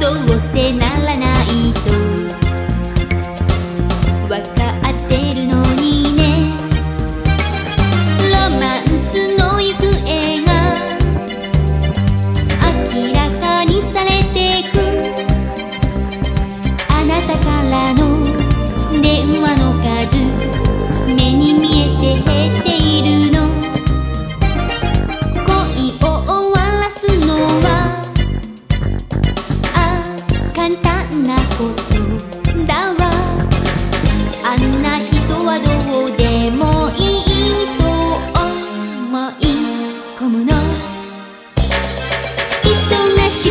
どうせならないと」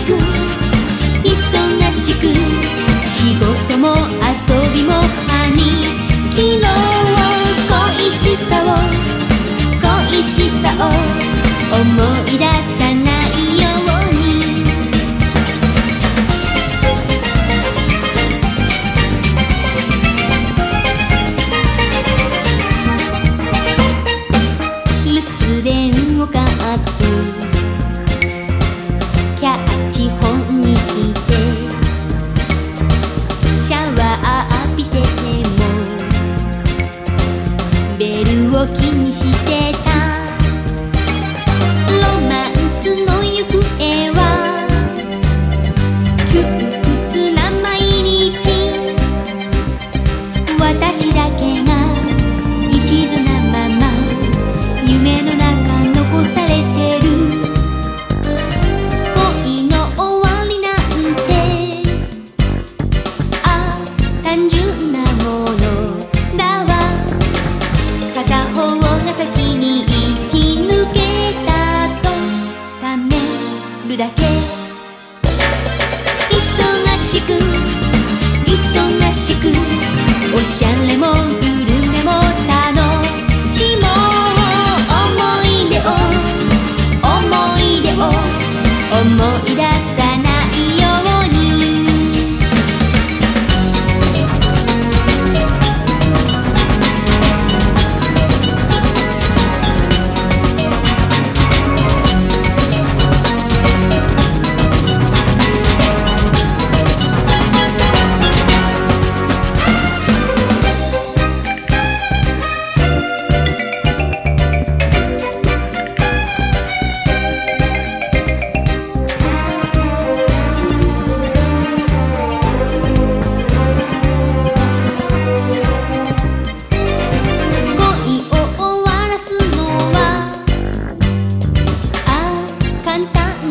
く忙しく仕事も遊びも兄日を恋しさを恋しさを思い出したいだけ。忙しく忙しくおしゃれも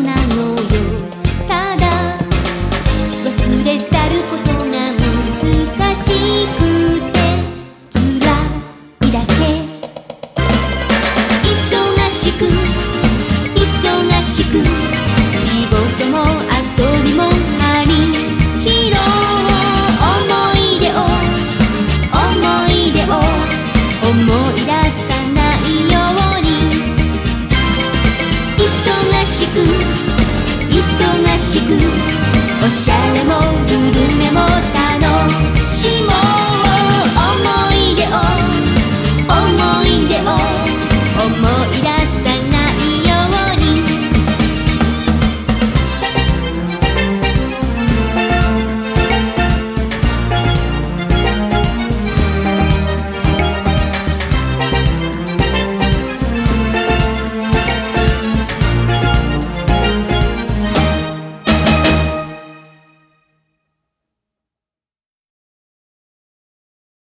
なの